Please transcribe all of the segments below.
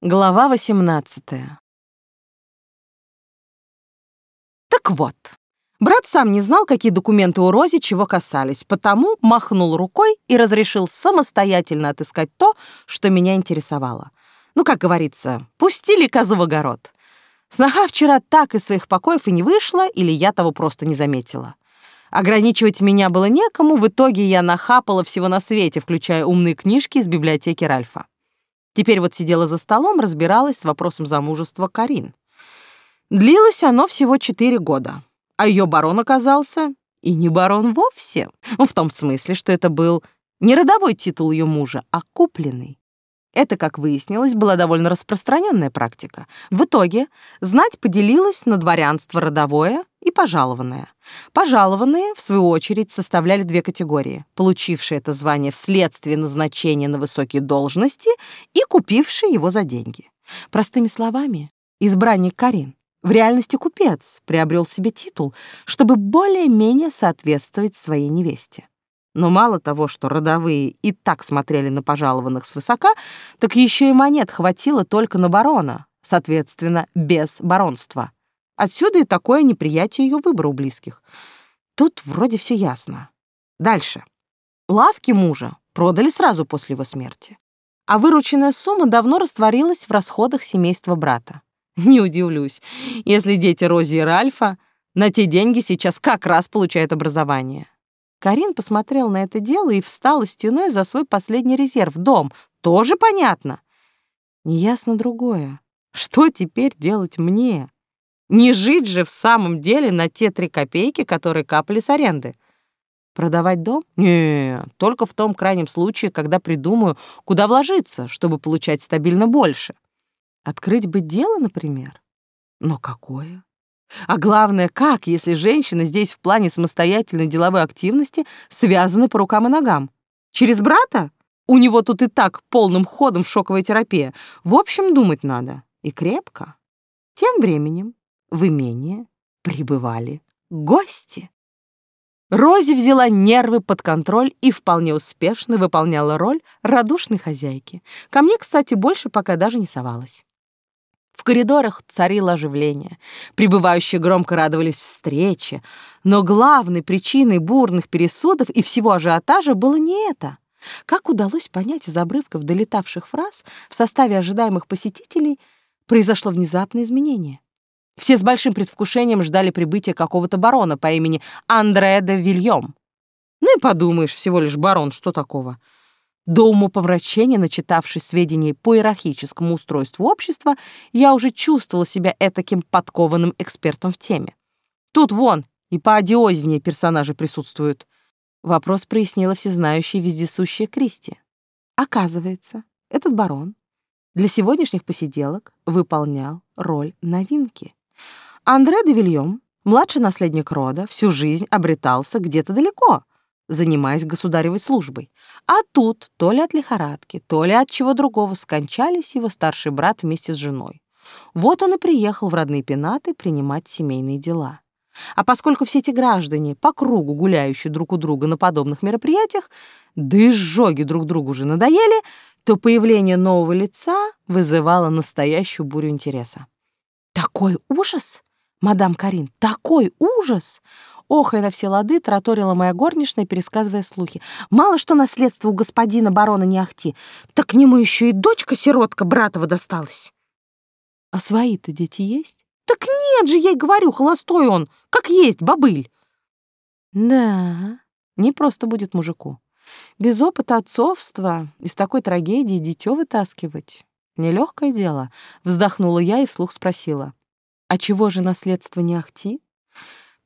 Глава 18 Так вот, брат сам не знал, какие документы у Рози чего касались, потому махнул рукой и разрешил самостоятельно отыскать то, что меня интересовало. Ну, как говорится, пустили козу в огород. Сноха вчера так из своих покоев и не вышла, или я того просто не заметила. Ограничивать меня было некому, в итоге я нахапала всего на свете, включая умные книжки из библиотеки Ральфа. Теперь вот сидела за столом, разбиралась с вопросом замужества Карин. Длилось оно всего четыре года, а ее барон оказался и не барон вовсе. Ну, в том смысле, что это был не родовой титул ее мужа, а купленный. Это, как выяснилось, была довольно распространенная практика. В итоге знать поделилась на дворянство родовое и пожалованное. Пожалованные, в свою очередь, составляли две категории, получившие это звание вследствие назначения на высокие должности и купившие его за деньги. Простыми словами, избранник Карин, в реальности купец, приобрел себе титул, чтобы более-менее соответствовать своей невесте. Но мало того, что родовые и так смотрели на пожалованных свысока, так еще и монет хватило только на барона, соответственно, без баронства. Отсюда и такое неприятие ее выбора у близких. Тут вроде все ясно. Дальше. Лавки мужа продали сразу после его смерти. А вырученная сумма давно растворилась в расходах семейства брата. Не удивлюсь, если дети Рози и Ральфа на те деньги сейчас как раз получают образование. Карин посмотрел на это дело и встала стеной за свой последний резерв — дом. Тоже понятно. Неясно другое. Что теперь делать мне? Не жить же в самом деле на те три копейки, которые капали с аренды. Продавать дом? Не, только в том крайнем случае, когда придумаю, куда вложиться, чтобы получать стабильно больше. Открыть бы дело, например? Но какое? А главное, как, если женщина здесь в плане самостоятельной деловой активности связана по рукам и ногам? Через брата? У него тут и так полным ходом шоковая терапия. В общем, думать надо. И крепко. Тем временем в имение прибывали гости. Рози взяла нервы под контроль и вполне успешно выполняла роль радушной хозяйки. Ко мне, кстати, больше пока даже не совалась. В коридорах царило оживление. Прибывающие громко радовались встрече. Но главной причиной бурных пересудов и всего ажиотажа было не это. Как удалось понять из обрывков долетавших фраз, в составе ожидаемых посетителей произошло внезапное изменение. Все с большим предвкушением ждали прибытия какого-то барона по имени Андре де Вильем. Ну и подумаешь, всего лишь барон, что такого? До умопомрачения, начитавшись сведений по иерархическому устройству общества, я уже чувствовала себя этаким подкованным экспертом в теме. Тут вон и по одиознее персонажи присутствуют. Вопрос прояснила всезнающая вездесущая Кристи. Оказывается, этот барон для сегодняшних посиделок выполнял роль новинки. Андре де Вильем, младший наследник рода, всю жизнь обретался где-то далеко, занимаясь государевой службой. А тут то ли от лихорадки, то ли от чего другого скончались его старший брат вместе с женой. Вот он и приехал в родные пенаты принимать семейные дела. А поскольку все эти граждане, по кругу гуляющие друг у друга на подобных мероприятиях, да и сжоги друг другу уже надоели, то появление нового лица вызывало настоящую бурю интереса. «Такой ужас, мадам Карин, такой ужас! Охая на все лады, тараторила моя горничная, пересказывая слухи. Мало что наследство у господина барона не ахти, так к нему еще и дочка-сиротка братова досталась. А свои-то дети есть? Так нет же, я и говорю, холостой он, как есть, бобыль. Да, не просто будет мужику. Без опыта отцовства из такой трагедии дитё вытаскивать — нелегкое дело, вздохнула я и вслух спросила. А чего же наследство не ахти?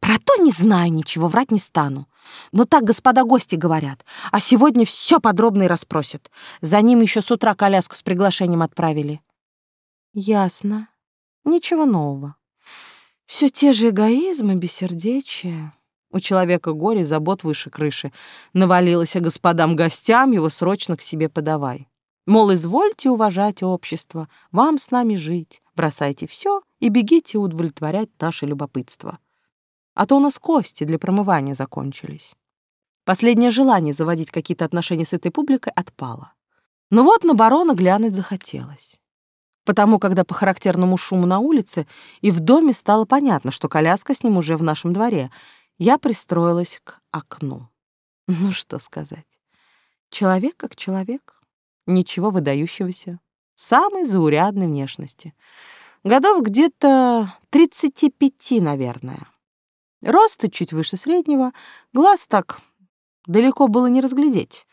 Про то не знаю ничего, врать не стану. Но так господа гости говорят. А сегодня все подробно и расспросят. За ним еще с утра коляску с приглашением отправили. Ясно. Ничего нового. Все те же эгоизмы, бессердечие. У человека горе, забот выше крыши. Навалилось, а господам гостям его срочно к себе подавай. Мол, извольте уважать общество, вам с нами жить. Бросайте все и бегите удовлетворять наше любопытство а то у нас кости для промывания закончились. Последнее желание заводить какие-то отношения с этой публикой отпало. Но вот на барона глянуть захотелось. Потому, когда по характерному шуму на улице и в доме стало понятно, что коляска с ним уже в нашем дворе, я пристроилась к окну. Ну что сказать. Человек как человек. Ничего выдающегося. Самой заурядной внешности. Годов где-то 35, наверное. Роста чуть выше среднего, глаз так далеко было не разглядеть.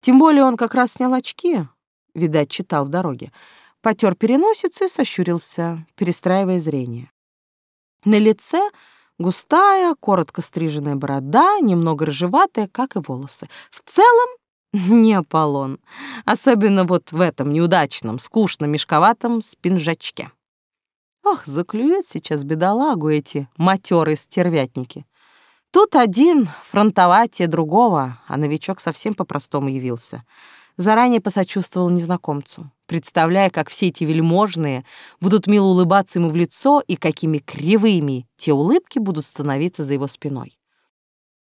Тем более он как раз снял очки, видать, читал в дороге, потер переносицу и сощурился, перестраивая зрение. На лице густая, коротко стриженная борода, немного рыжеватая, как и волосы. В целом не Аполлон, особенно вот в этом неудачном, скучном, мешковатом спинжачке. Ох, заклюют сейчас бедолагу эти матерые стервятники. Тут один фронтоватее другого, а новичок совсем по-простому явился. Заранее посочувствовал незнакомцу, представляя, как все эти вельможные будут мило улыбаться ему в лицо и какими кривыми те улыбки будут становиться за его спиной.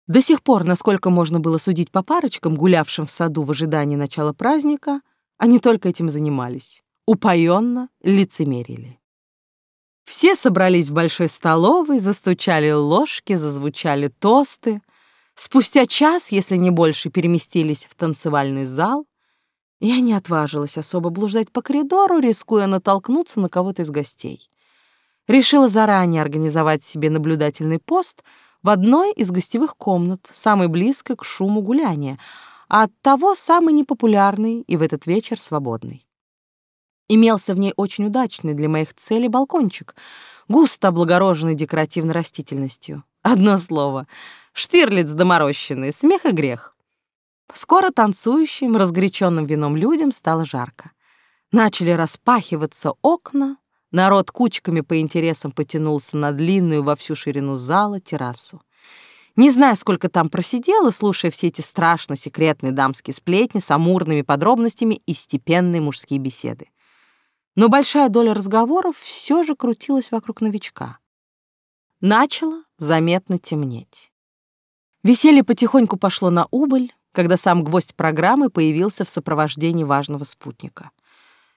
До сих пор, насколько можно было судить по парочкам, гулявшим в саду в ожидании начала праздника, они только этим занимались. Упоенно лицемерили. Все собрались в большой столовой, застучали ложки, зазвучали тосты. Спустя час, если не больше, переместились в танцевальный зал. Я не отважилась особо блуждать по коридору, рискуя натолкнуться на кого-то из гостей. Решила заранее организовать себе наблюдательный пост в одной из гостевых комнат, самой близкой к шуму гуляния, а оттого самый непопулярный и в этот вечер свободный. Имелся в ней очень удачный для моих целей балкончик, густо облагороженный декоративной растительностью. Одно слово — штирлиц доморощенный, смех и грех. Скоро танцующим, разгоряченным вином людям стало жарко. Начали распахиваться окна, народ кучками по интересам потянулся на длинную во всю ширину зала террасу. Не знаю, сколько там просидела, слушая все эти страшно секретные дамские сплетни с амурными подробностями и степенные мужские беседы но большая доля разговоров все же крутилась вокруг новичка. Начало заметно темнеть. Веселье потихоньку пошло на убыль, когда сам гвоздь программы появился в сопровождении важного спутника.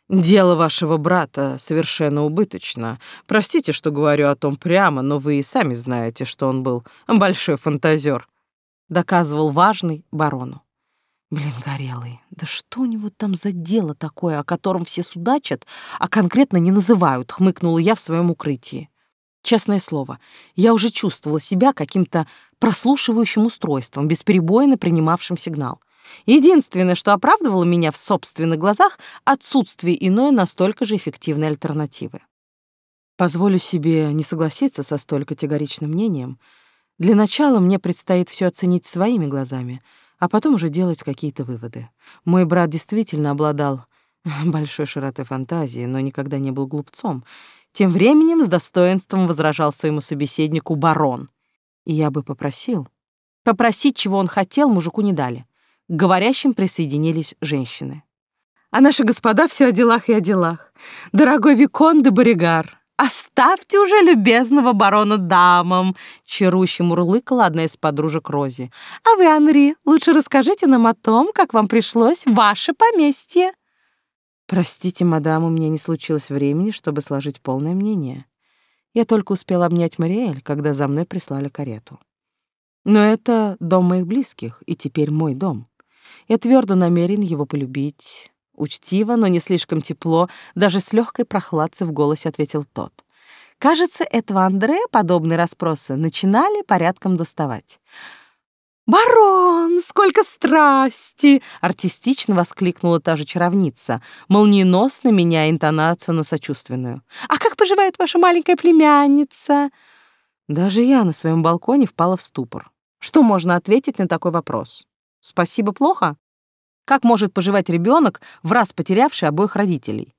«Дело вашего брата совершенно убыточно. Простите, что говорю о том прямо, но вы и сами знаете, что он был большой фантазер», — доказывал важный барону. Блин, горелый, да что у него там за дело такое, о котором все судачат, а конкретно не называют, хмыкнула я в своем укрытии. Честное слово, я уже чувствовала себя каким-то прослушивающим устройством, бесперебойно принимавшим сигнал. Единственное, что оправдывало меня в собственных глазах, отсутствие иной настолько же эффективной альтернативы. Позволю себе не согласиться со столь категоричным мнением. Для начала мне предстоит все оценить своими глазами — а потом уже делать какие-то выводы. Мой брат действительно обладал большой широтой фантазии, но никогда не был глупцом. Тем временем с достоинством возражал своему собеседнику барон. И я бы попросил. Попросить, чего он хотел, мужику не дали. К говорящим присоединились женщины. А наши господа все о делах и о делах. Дорогой Викон де Боригар, «Оставьте уже любезного барона дамам!» — чаруще мурлыкала одна из подружек Рози. «А вы, Анри, лучше расскажите нам о том, как вам пришлось ваше поместье». «Простите, мадам, у меня не случилось времени, чтобы сложить полное мнение. Я только успела обнять Мариэль, когда за мной прислали карету. Но это дом моих близких, и теперь мой дом. Я твердо намерен его полюбить, Учтиво, но не слишком тепло, даже с легкой прохладцей в голосе ответил тот. Кажется, этого Андре подобные расспросы начинали порядком доставать. «Барон, сколько страсти!» — артистично воскликнула та же чаровница, молниеносно меняя интонацию на сочувственную. «А как поживает ваша маленькая племянница?» Даже я на своем балконе впала в ступор. Что можно ответить на такой вопрос? «Спасибо, плохо?» Как может поживать ребенок, в раз потерявший обоих родителей?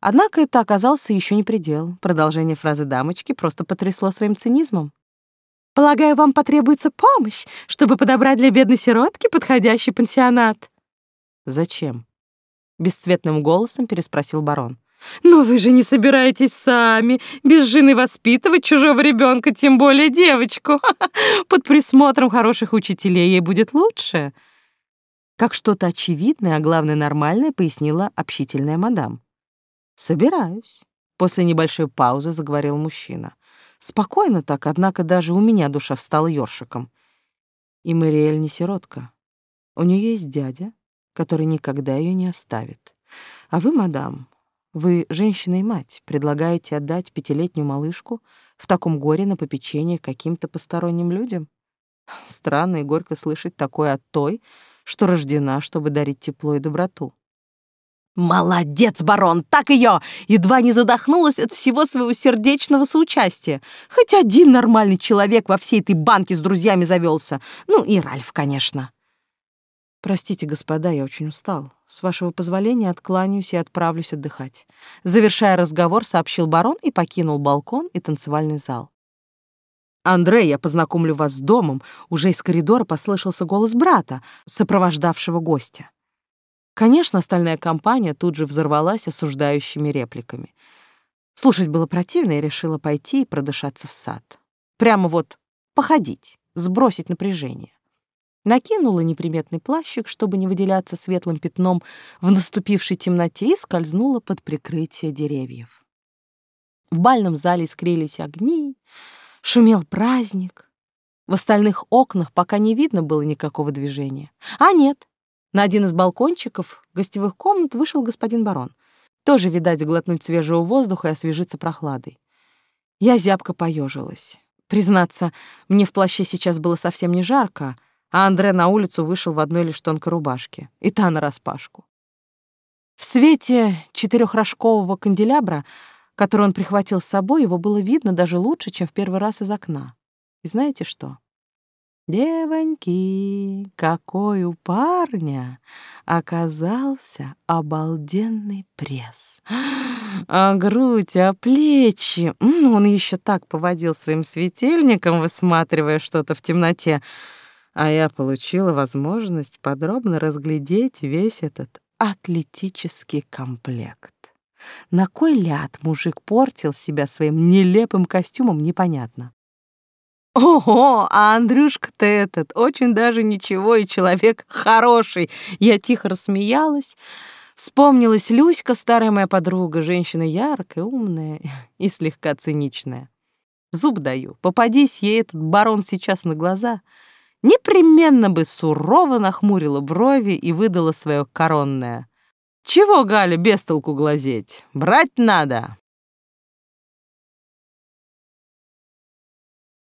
Однако это оказался еще не предел. Продолжение фразы дамочки просто потрясло своим цинизмом. «Полагаю, вам потребуется помощь, чтобы подобрать для бедной сиротки подходящий пансионат». «Зачем?» — бесцветным голосом переспросил барон. «Но вы же не собираетесь сами, без жены воспитывать чужого ребенка, тем более девочку. Под присмотром хороших учителей ей будет лучше». Как что-то очевидное, а главное нормальное, пояснила общительная мадам. Собираюсь. После небольшой паузы заговорил мужчина. Спокойно так, однако даже у меня душа встала ёршиком. И Мариэль не сиротка. У нее есть дядя, который никогда ее не оставит. А вы, мадам, вы женщина и мать, предлагаете отдать пятилетнюю малышку в таком горе на попечение каким-то посторонним людям? Странно и горько слышать такое от той, что рождена, чтобы дарить тепло и доброту. «Молодец, барон, так ее! Едва не задохнулась от всего своего сердечного соучастия. Хоть один нормальный человек во всей этой банке с друзьями завелся. Ну и Ральф, конечно». «Простите, господа, я очень устал. С вашего позволения откланяюсь и отправлюсь отдыхать». Завершая разговор, сообщил барон и покинул балкон и танцевальный зал. «Андрей, я познакомлю вас с домом». Уже из коридора послышался голос брата, сопровождавшего гостя. Конечно, остальная компания тут же взорвалась осуждающими репликами. Слушать было противно, и решила пойти и продышаться в сад. Прямо вот походить, сбросить напряжение. Накинула неприметный плащик, чтобы не выделяться светлым пятном в наступившей темноте, и скользнула под прикрытие деревьев. В бальном зале искрились огни, шумел праздник. В остальных окнах пока не видно было никакого движения. А нет, на один из балкончиков гостевых комнат вышел господин барон. Тоже, видать, глотнуть свежего воздуха и освежиться прохладой. Я зябко поежилась. Признаться, мне в плаще сейчас было совсем не жарко, а Андре на улицу вышел в одной лишь тонкой рубашке, и та нараспашку. В свете четырехрожкового канделябра, который он прихватил с собой, его было видно даже лучше, чем в первый раз из окна. И знаете что? Девоньки, какой у парня оказался обалденный пресс. А грудь, а плечи. Он еще так поводил своим светильником, высматривая что-то в темноте. А я получила возможность подробно разглядеть весь этот атлетический комплект. На кой ляд мужик портил себя своим нелепым костюмом, непонятно. Ого, а Андрюшка-то этот очень даже ничего и человек хороший. Я тихо рассмеялась. Вспомнилась Люська, старая моя подруга, женщина яркая, умная и слегка циничная. Зуб даю, попадись ей этот барон сейчас на глаза, непременно бы сурово нахмурила брови и выдала свое коронное. Чего, Галя, без толку глазеть? Брать надо.